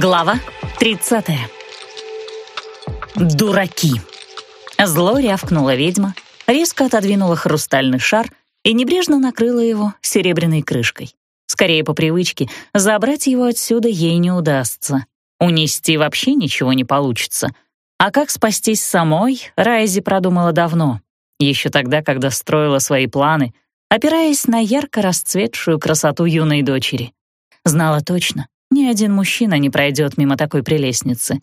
Глава 30. Дураки. Зло рявкнула ведьма, резко отодвинула хрустальный шар и небрежно накрыла его серебряной крышкой. Скорее по привычке, забрать его отсюда ей не удастся. Унести вообще ничего не получится. А как спастись самой, Райзи продумала давно, еще тогда, когда строила свои планы, опираясь на ярко расцветшую красоту юной дочери. Знала точно, ни один мужчина не пройдет мимо такой прелестницы.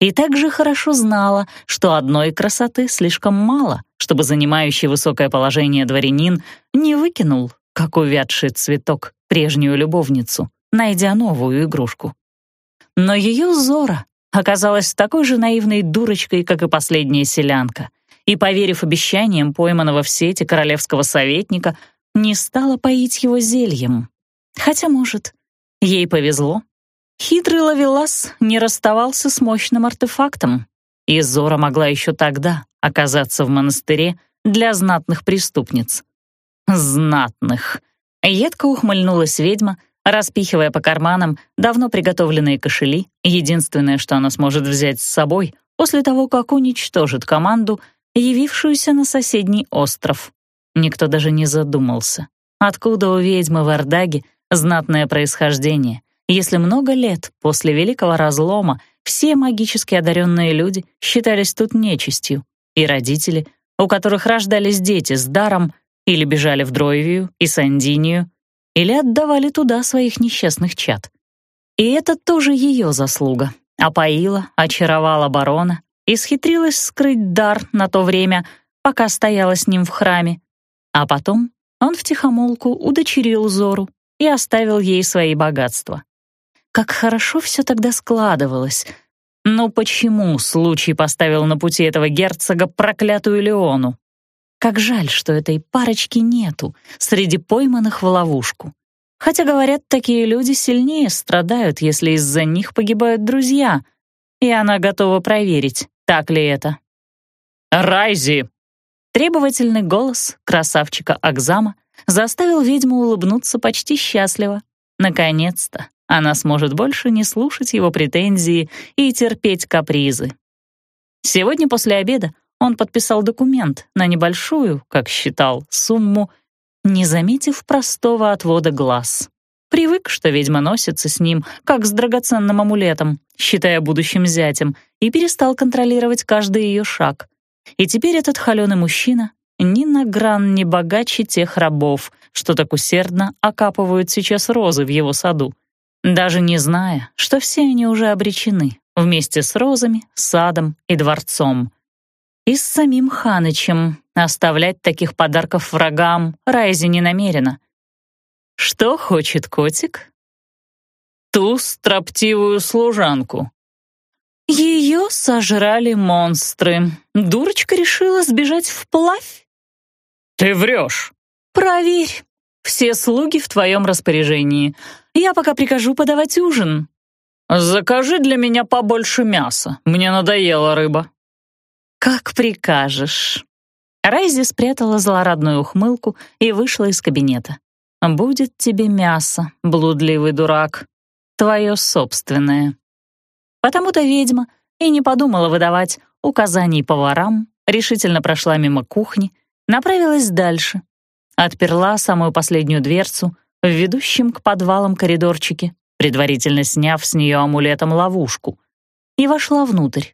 И также хорошо знала, что одной красоты слишком мало, чтобы занимающий высокое положение дворянин не выкинул, как увядший цветок, прежнюю любовницу, найдя новую игрушку. Но ее Зора оказалась такой же наивной дурочкой, как и последняя селянка, и, поверив обещаниям пойманного в сети королевского советника, не стала поить его зельем. Хотя, может, ей повезло. Хитрый ловелас не расставался с мощным артефактом, и Зора могла еще тогда оказаться в монастыре для знатных преступниц. Знатных. Едко ухмыльнулась ведьма, распихивая по карманам давно приготовленные кошели, единственное, что она сможет взять с собой после того, как уничтожит команду, явившуюся на соседний остров. Никто даже не задумался, откуда у ведьмы в Ардаге знатное происхождение, если много лет после Великого Разлома все магически одаренные люди считались тут нечистью, и родители, у которых рождались дети с даром, или бежали в Дройвию и Сандинию, или отдавали туда своих несчастных чад. И это тоже ее заслуга. Опоила, очаровала барона и схитрилась скрыть дар на то время, пока стояла с ним в храме. А потом он втихомолку удочерил Зору и оставил ей свои богатства. Как хорошо все тогда складывалось. Но почему случай поставил на пути этого герцога проклятую Леону? Как жаль, что этой парочки нету среди пойманных в ловушку. Хотя, говорят, такие люди сильнее страдают, если из-за них погибают друзья. И она готова проверить, так ли это. «Райзи!» Требовательный голос красавчика Акзама заставил ведьму улыбнуться почти счастливо. Наконец-то она сможет больше не слушать его претензии и терпеть капризы. Сегодня после обеда он подписал документ на небольшую, как считал, сумму, не заметив простого отвода глаз. Привык, что ведьма носится с ним, как с драгоценным амулетом, считая будущим зятем, и перестал контролировать каждый ее шаг. И теперь этот холеный мужчина ни на гран не богаче тех рабов, что так усердно окапывают сейчас розы в его саду, даже не зная, что все они уже обречены вместе с розами, садом и дворцом. И с самим Ханычем оставлять таких подарков врагам Райзи не намерена. Что хочет котик? Ту строптивую служанку. Ее сожрали монстры. Дурочка решила сбежать вплавь. Ты врешь. Проверь. Все слуги в твоем распоряжении. Я пока прикажу подавать ужин. Закажи для меня побольше мяса. Мне надоела рыба. «Как прикажешь». Райзи спрятала злорадную ухмылку и вышла из кабинета. «Будет тебе мясо, блудливый дурак, твое собственное». Потому-то ведьма и не подумала выдавать указаний поварам, решительно прошла мимо кухни, направилась дальше. Отперла самую последнюю дверцу в ведущем к подвалам коридорчике, предварительно сняв с нее амулетом ловушку, и вошла внутрь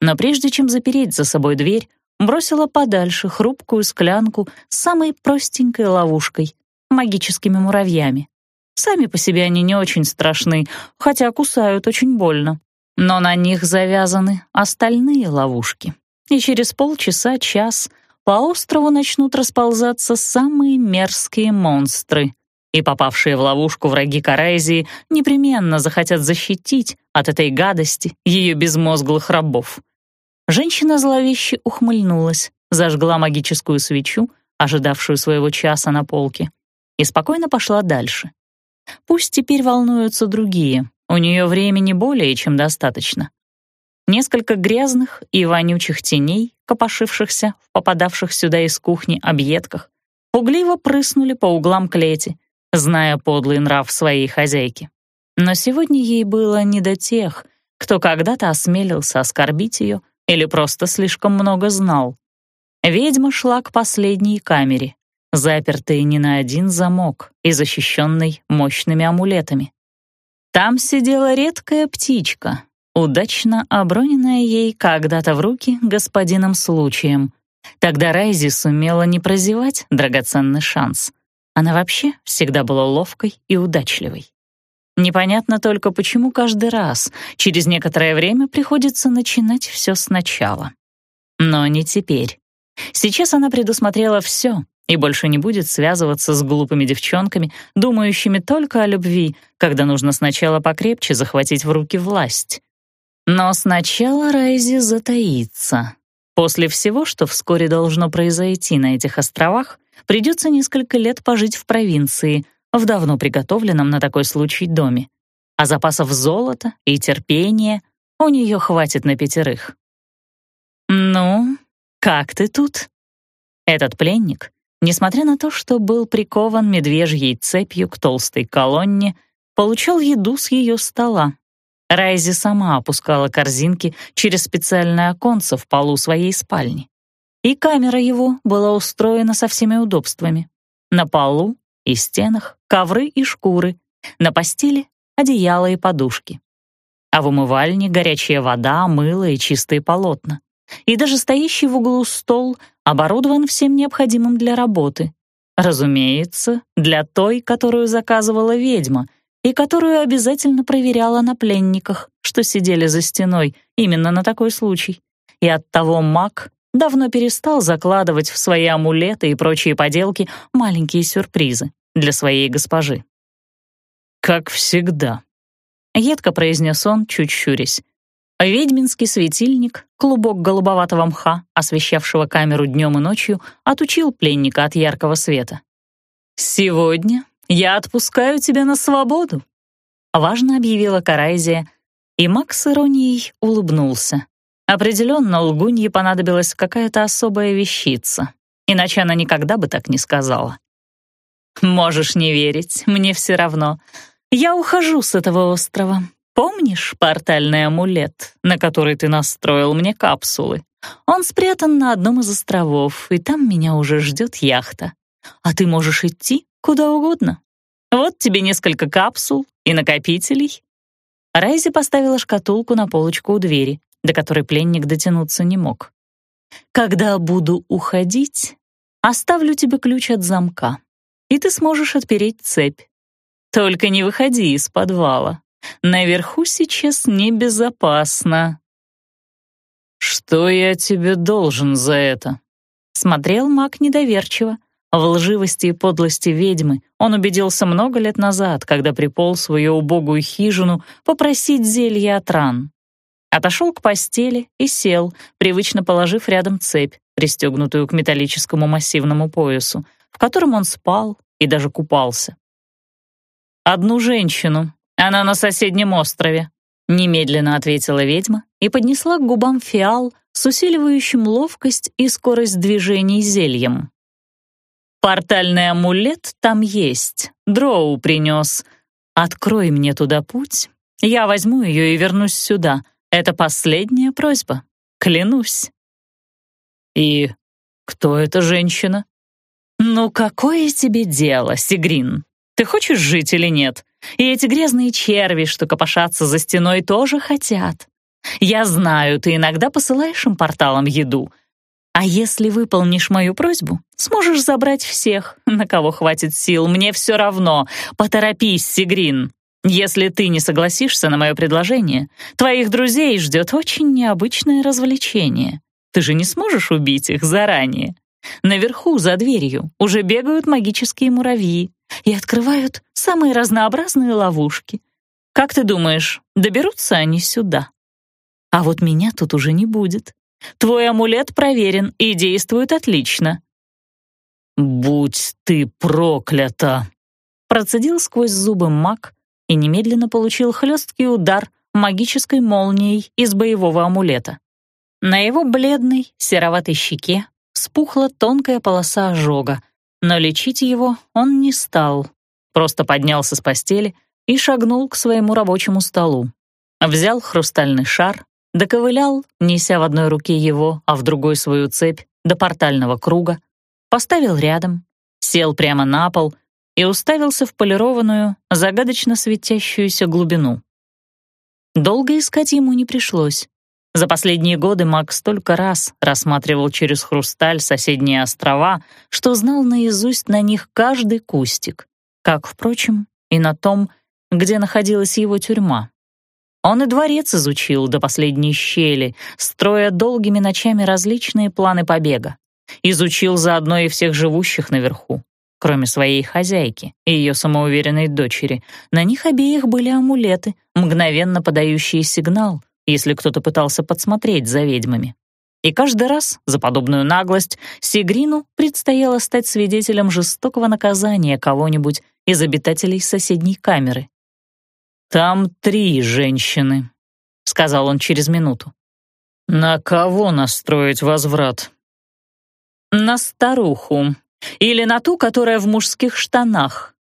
но прежде чем запереть за собой дверь, бросила подальше хрупкую склянку с самой простенькой ловушкой — магическими муравьями. Сами по себе они не очень страшны, хотя кусают очень больно. Но на них завязаны остальные ловушки. И через полчаса-час по острову начнут расползаться самые мерзкие монстры. И попавшие в ловушку враги Карайзии непременно захотят защитить от этой гадости ее безмозглых рабов. Женщина зловеще ухмыльнулась, зажгла магическую свечу, ожидавшую своего часа на полке, и спокойно пошла дальше. Пусть теперь волнуются другие, у нее времени более чем достаточно. Несколько грязных и вонючих теней, копошившихся в попадавших сюда из кухни объедках, пугливо прыснули по углам клети, зная подлый нрав своей хозяйки. Но сегодня ей было не до тех, кто когда-то осмелился оскорбить ее или просто слишком много знал. Ведьма шла к последней камере, запертой не на один замок и защищенной мощными амулетами. Там сидела редкая птичка, удачно оброненная ей когда-то в руки господином случаем. Тогда Райзи сумела не прозевать драгоценный шанс. Она вообще всегда была ловкой и удачливой. Непонятно только, почему каждый раз через некоторое время приходится начинать все сначала. Но не теперь. Сейчас она предусмотрела все и больше не будет связываться с глупыми девчонками, думающими только о любви, когда нужно сначала покрепче захватить в руки власть. Но сначала Райзи затаится. После всего, что вскоре должно произойти на этих островах, придется несколько лет пожить в провинции, в давно приготовленном на такой случай доме. А запасов золота и терпения у нее хватит на пятерых. «Ну, как ты тут?» Этот пленник, несмотря на то, что был прикован медвежьей цепью к толстой колонне, получал еду с ее стола. Райзи сама опускала корзинки через специальное оконце в полу своей спальни. И камера его была устроена со всеми удобствами. На полу и стенах ковры и шкуры, на постели одеяло и подушки. А в умывальне горячая вода, мыло и чистые полотна. И даже стоящий в углу стол оборудован всем необходимым для работы. Разумеется, для той, которую заказывала ведьма и которую обязательно проверяла на пленниках, что сидели за стеной именно на такой случай. И оттого маг давно перестал закладывать в свои амулеты и прочие поделки маленькие сюрпризы для своей госпожи. «Как всегда», — едко произнес он, чуть щурясь. Ведьминский светильник, клубок голубоватого мха, освещавшего камеру днем и ночью, отучил пленника от яркого света. «Сегодня я отпускаю тебя на свободу», — важно объявила Карайзия, и Макс иронией улыбнулся. Определенно, лгунье понадобилась какая-то особая вещица, иначе она никогда бы так не сказала. «Можешь не верить, мне все равно. Я ухожу с этого острова. Помнишь портальный амулет, на который ты настроил мне капсулы? Он спрятан на одном из островов, и там меня уже ждет яхта. А ты можешь идти куда угодно. Вот тебе несколько капсул и накопителей». Райзи поставила шкатулку на полочку у двери до которой пленник дотянуться не мог. «Когда буду уходить, оставлю тебе ключ от замка, и ты сможешь отпереть цепь. Только не выходи из подвала. Наверху сейчас небезопасно». «Что я тебе должен за это?» Смотрел маг недоверчиво. В лживости и подлости ведьмы он убедился много лет назад, когда приполз в свою убогую хижину попросить зелья от ран. Отошел к постели и сел, привычно положив рядом цепь, пристегнутую к металлическому массивному поясу, в котором он спал и даже купался. «Одну женщину. Она на соседнем острове», — немедленно ответила ведьма и поднесла к губам фиал с усиливающим ловкость и скорость движений зельем. «Портальный амулет там есть. Дроу принес. Открой мне туда путь. Я возьму ее и вернусь сюда. Это последняя просьба, клянусь. И кто эта женщина? Ну какое тебе дело, Сигрин? Ты хочешь жить или нет? И эти грязные черви, что копошатся за стеной, тоже хотят. Я знаю, ты иногда посылаешь им порталом еду. А если выполнишь мою просьбу, сможешь забрать всех, на кого хватит сил. Мне все равно. Поторопись, Сигрин. Если ты не согласишься на мое предложение, твоих друзей ждет очень необычное развлечение. Ты же не сможешь убить их заранее. Наверху, за дверью, уже бегают магические муравьи и открывают самые разнообразные ловушки. Как ты думаешь, доберутся они сюда? А вот меня тут уже не будет. Твой амулет проверен и действует отлично. «Будь ты проклята!» Процедил сквозь зубы маг, и немедленно получил хлесткий удар магической молнией из боевого амулета. На его бледной, сероватой щеке вспухла тонкая полоса ожога, но лечить его он не стал, просто поднялся с постели, и шагнул к своему рабочему столу. Взял хрустальный шар, доковылял, неся в одной руке его, а в другой свою цепь, до портального круга, поставил рядом, сел прямо на пол и уставился в полированную, загадочно светящуюся глубину. Долго искать ему не пришлось. За последние годы Мак столько раз рассматривал через хрусталь соседние острова, что знал наизусть на них каждый кустик, как, впрочем, и на том, где находилась его тюрьма. Он и дворец изучил до последней щели, строя долгими ночами различные планы побега. Изучил заодно и всех живущих наверху, кроме своей хозяйки и ее самоуверенной дочери. На них обеих были амулеты, мгновенно подающие сигнал, если кто-то пытался подсмотреть за ведьмами. И каждый раз за подобную наглость Сигрину предстояло стать свидетелем жестокого наказания кого-нибудь из обитателей соседней камеры. «Там три женщины», — сказал он через минуту. «На кого настроить возврат?» «На старуху. Или на ту, которая в мужских штанах».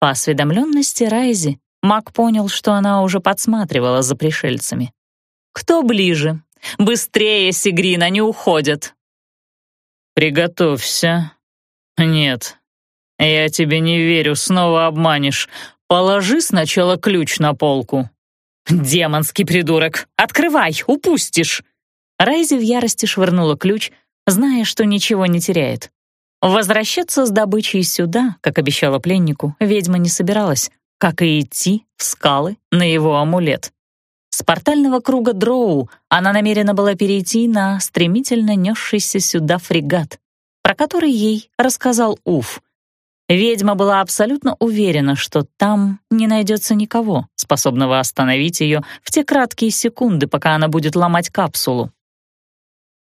По осведомленности Райзи, Мак понял, что она уже подсматривала за пришельцами. Кто ближе? Быстрее, Сигрин, они уходят. Приготовься. Нет, я тебе не верю, снова обманешь. Положи сначала ключ на полку. Демонский придурок, открывай, упустишь. Райзи в ярости швырнула ключ, зная, что ничего не теряет. Возвращаться с добычей сюда, как обещала пленнику, ведьма не собиралась, как и идти в скалы на его амулет. С портального круга Дроу она намерена была перейти на стремительно несшийся сюда фрегат, про который ей рассказал Уф. Ведьма была абсолютно уверена, что там не найдется никого, способного остановить ее в те краткие секунды, пока она будет ломать капсулу.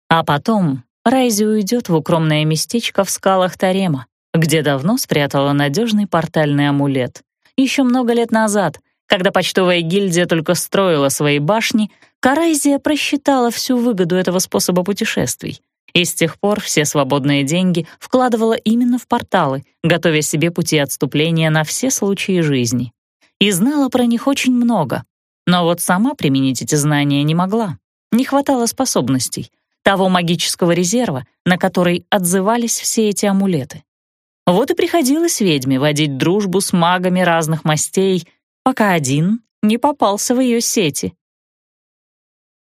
А потом Райзи уйдет в укромное местечко в скалах Тарема, где давно спрятала надежный портальный амулет. Еще много лет назад — когда почтовая гильдия только строила свои башни, Карайзия просчитала всю выгоду этого способа путешествий. И с тех пор все свободные деньги вкладывала именно в порталы, готовя себе пути отступления на все случаи жизни. И знала про них очень много. Но вот сама применить эти знания не могла. Не хватало способностей, того магического резерва, на который отзывались все эти амулеты. Вот и приходилось ведьме водить дружбу с магами разных мастей пока один не попался в ее сети.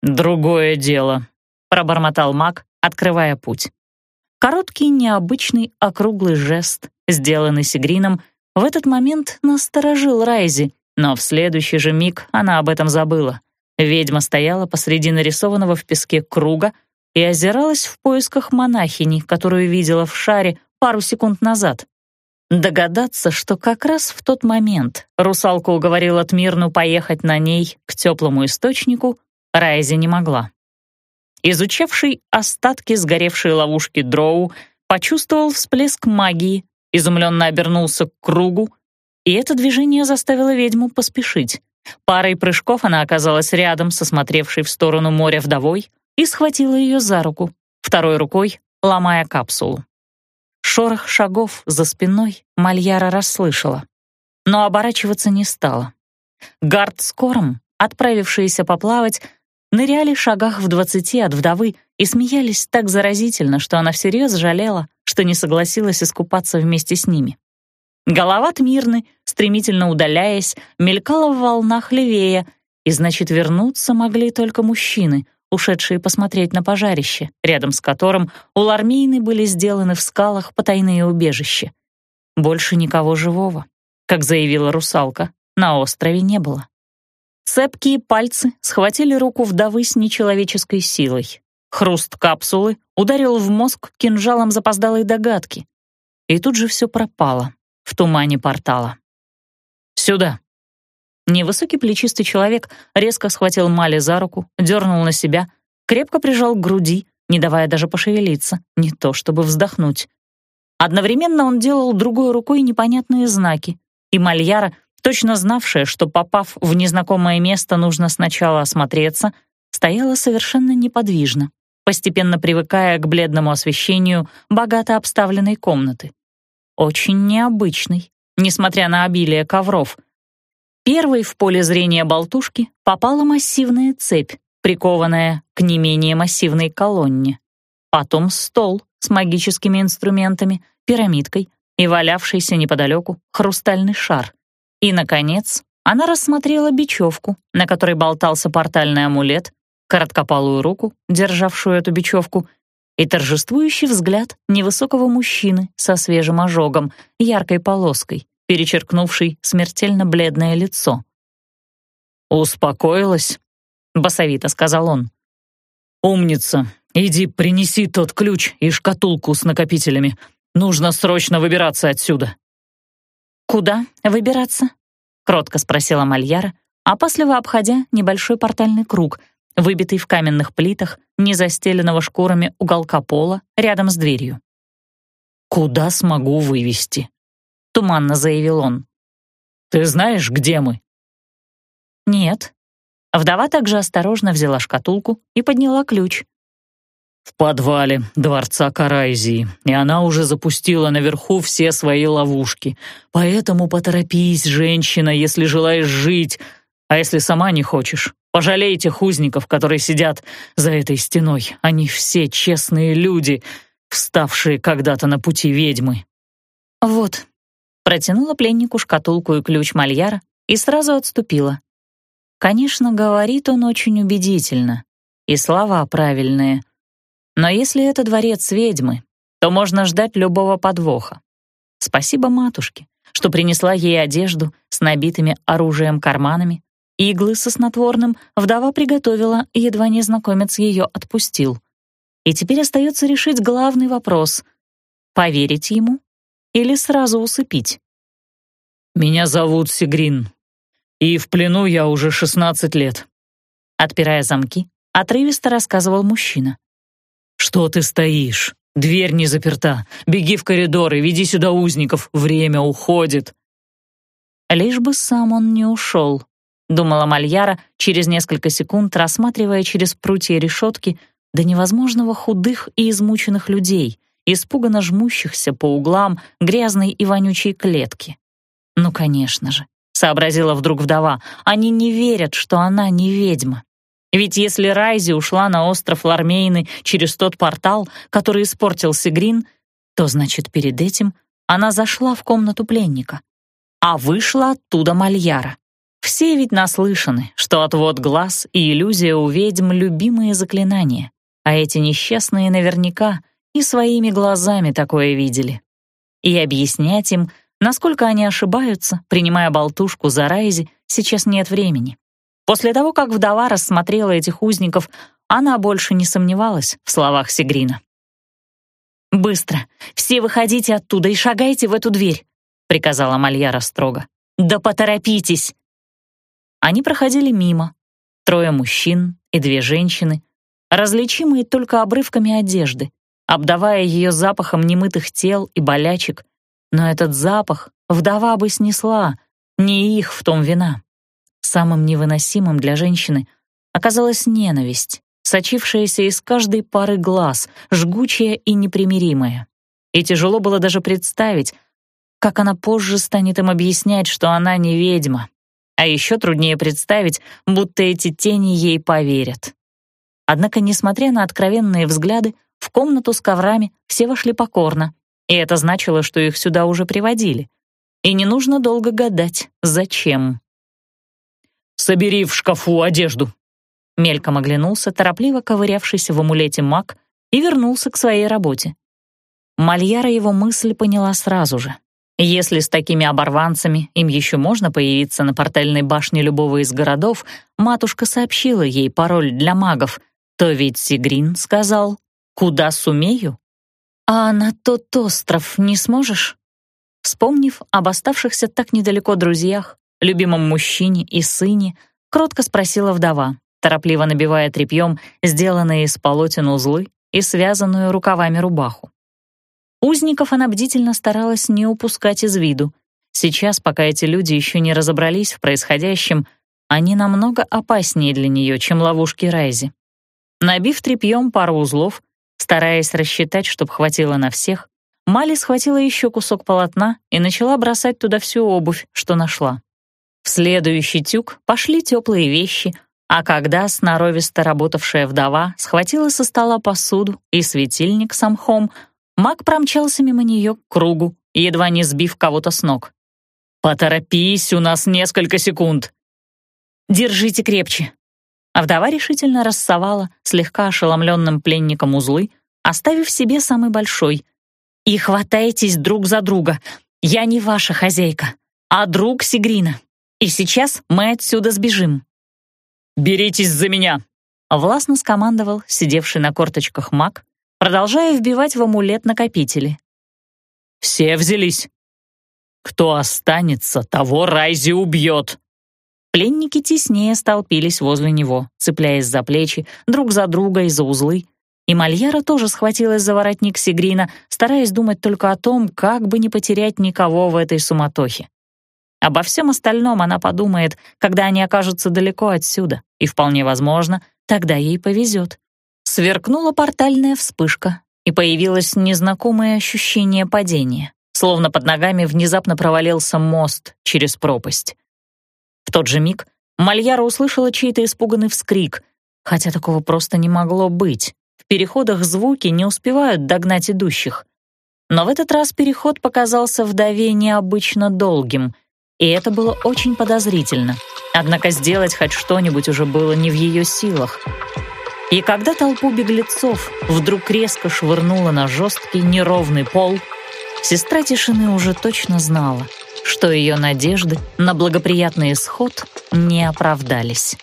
«Другое дело», — пробормотал маг, открывая путь. Короткий, необычный, округлый жест, сделанный Сигрином, в этот момент насторожил Райзи, но в следующий же миг она об этом забыла. Ведьма стояла посреди нарисованного в песке круга и озиралась в поисках монахини, которую видела в шаре пару секунд назад. Догадаться, что как раз в тот момент русалка уговорила Тмирну поехать на ней к теплому источнику, Райзи не могла. Изучавший остатки сгоревшей ловушки Дроу почувствовал всплеск магии, изумленно обернулся к кругу, и это движение заставило ведьму поспешить. Парой прыжков она оказалась рядом со смотревшей в сторону моря вдовой и схватила ее за руку, второй рукой ломая капсулу. Шорох шагов за спиной Мальяра расслышала, но оборачиваться не стала. Гард с Кором, отправившиеся поплавать, ныряли шагах в двадцати от вдовы и смеялись так заразительно, что она всерьез жалела, что не согласилась искупаться вместе с ними. Голова Тмирны, стремительно удаляясь, мелькала в волнах левее, и, значит, вернуться могли только мужчины — ушедшие посмотреть на пожарище, рядом с которым у Лармейны были сделаны в скалах потайные убежища. Больше никого живого, как заявила русалка, на острове не было. Цепкие пальцы схватили руку вдовы с нечеловеческой силой. Хруст капсулы ударил в мозг кинжалом запоздалой догадки. И тут же все пропало в тумане портала. «Сюда!» Невысокий плечистый человек резко схватил Мали за руку, дернул на себя, крепко прижал к груди, не давая даже пошевелиться, не то чтобы вздохнуть. Одновременно он делал другой рукой непонятные знаки, и Мальяра, точно знавшая, что, попав в незнакомое место, нужно сначала осмотреться, стояла совершенно неподвижно, постепенно привыкая к бледному освещению богато обставленной комнаты. Очень необычной, несмотря на обилие ковров — Первой в поле зрения болтушки попала массивная цепь, прикованная к не менее массивной колонне. Потом стол с магическими инструментами, пирамидкой и валявшийся неподалеку хрустальный шар. И, наконец, она рассмотрела бечевку, на которой болтался портальный амулет, короткопалую руку, державшую эту бечевку, и торжествующий взгляд невысокого мужчины со свежим ожогом, яркой полоской, перечеркнувший смертельно бледное лицо. «Успокоилась?» — басовито сказал он. «Умница, иди принеси тот ключ и шкатулку с накопителями. Нужно срочно выбираться отсюда». «Куда выбираться?» — кротко спросила Мальяра, опасливо обходя небольшой портальный круг, выбитый в каменных плитах, не застеленного шкурами уголка пола рядом с дверью. «Куда смогу вывести?» — туманно заявил он. «Ты знаешь, где мы?» «Нет». Вдова также осторожно взяла шкатулку и подняла ключ. «В подвале дворца Карайзии, и она уже запустила наверху все свои ловушки. Поэтому поторопись, женщина, если желаешь жить, а если сама не хочешь, пожалей тех узников, которые сидят за этой стеной. Они все честные люди, вставшие когда-то на пути ведьмы». «Вот», — протянула пленнику шкатулку и ключ Мальяра и сразу отступила. Конечно, говорит он очень убедительно, и слова правильные. Но если это дворец ведьмы, то можно ждать любого подвоха. Спасибо матушке, что принесла ей одежду с набитыми оружием карманами, Иглы со снотворным вдова приготовила, едва незнакомец ее отпустил. И теперь остается решить главный вопрос — поверить ему или сразу усыпить? «Меня зовут Сигрин, и в плену я уже 16 лет», — отпирая замки, отрывисто рассказывал мужчина. «Что ты стоишь? Дверь не заперта. Беги в коридор и веди сюда узников. Время уходит». Лишь бы сам он не ушел думала Мальяра через несколько секунд, рассматривая через прутья решетки до невозможного худых и измученных людей, испуганно жмущихся по углам грязной и вонючей клетки. «Ну, конечно же», — сообразила вдруг вдова, «они не верят, что она не ведьма. Ведь если Райзи ушла на остров Лармейны через тот портал, который испортил Сигрин, то, значит, перед этим она зашла в комнату пленника, а вышла оттуда Мальяра. Все ведь наслышаны, что отвод глаз и иллюзия у ведьм — любимые заклинания, а эти несчастные наверняка и своими глазами такое видели. И объяснять им, насколько они ошибаются, принимая болтушку за Райзи, сейчас нет времени. После того, как вдова рассмотрела этих узников, она больше не сомневалась в словах Сигрина. «Быстро! Все выходите оттуда и шагайте в эту дверь!» — приказала Мальяра строго. «Да поторопитесь!» Они проходили мимо. Трое мужчин и две женщины, различимые только обрывками одежды, обдавая ее запахом немытых тел и болячек. Но этот запах вдова бы снесла, не их в том вина. Самым невыносимым для женщины оказалась ненависть, сочившаяся из каждой пары глаз, жгучая и непримиримая. И тяжело было даже представить, как она позже станет им объяснять, что она не ведьма, а еще труднее представить, будто эти тени ей поверят. Однако, несмотря на откровенные взгляды, в комнату с коврами все вошли покорно, и это значило, что их сюда уже приводили. И не нужно долго гадать, зачем. «Собери в шкафу одежду», — мельком оглянулся, торопливо ковырявшийся в амулете маг, и вернулся к своей работе. Мальяра его мысль поняла сразу же. Если с такими оборванцами им еще можно появиться на портальной башне любого из городов, матушка сообщила ей пароль для магов, то ведь Сигрин сказал «Куда сумею?» «А на тот остров не сможешь?» Вспомнив об оставшихся так недалеко друзьях, любимом мужчине и сыне, кротко спросила вдова, торопливо набивая тряпьем сделанные из полотен узлы и связанную рукавами рубаху. Узников она бдительно старалась не упускать из виду. Сейчас, пока эти люди еще не разобрались в происходящем, они намного опаснее для нее, чем ловушки Райзи. Набив тряпьем пару узлов, стараясь рассчитать, чтобы хватило на всех, Мали схватила еще кусок полотна и начала бросать туда всю обувь, что нашла. В следующий тюк пошли теплые вещи, а когда сноровисто работавшая вдова схватила со стола посуду и светильник с мхом, маг промчался мимо нее к кругу, едва не сбив кого-то с ног. «Поторопись, у нас несколько секунд!» «Держите крепче!» А вдова решительно рассовала слегка ошеломленным пленникам узлы, оставив себе самый большой. «И хватайтесь друг за друга. Я не ваша хозяйка, а друг Сигрина. И сейчас мы отсюда сбежим». «Беритесь за меня!» — властно скомандовал сидевший на корточках маг, продолжая вбивать в амулет накопители. «Все взялись. Кто останется, того Райзи убьет!» Пленники теснее столпились возле него, цепляясь за плечи, друг за друга и за узлы. И Мальяра тоже схватилась за воротник Сигрина, стараясь думать только о том, как бы не потерять никого в этой суматохе. Обо всем остальном она подумает, когда они окажутся далеко отсюда, и вполне возможно, тогда ей повезет. Сверкнула портальная вспышка, и появилось незнакомое ощущение падения, словно под ногами внезапно провалился мост через пропасть. В тот же миг Мальяра услышала чей-то испуганный вскрик, хотя такого просто не могло быть. В переходах звуки не успевают догнать идущих. Но в этот раз переход показался вдове необычно долгим, и это было очень подозрительно. Однако сделать хоть что-нибудь уже было не в ее силах. И когда толпу беглецов вдруг резко швырнуло на жесткий неровный пол, сестра тишины уже точно знала — что ее надежды на благоприятный исход не оправдались.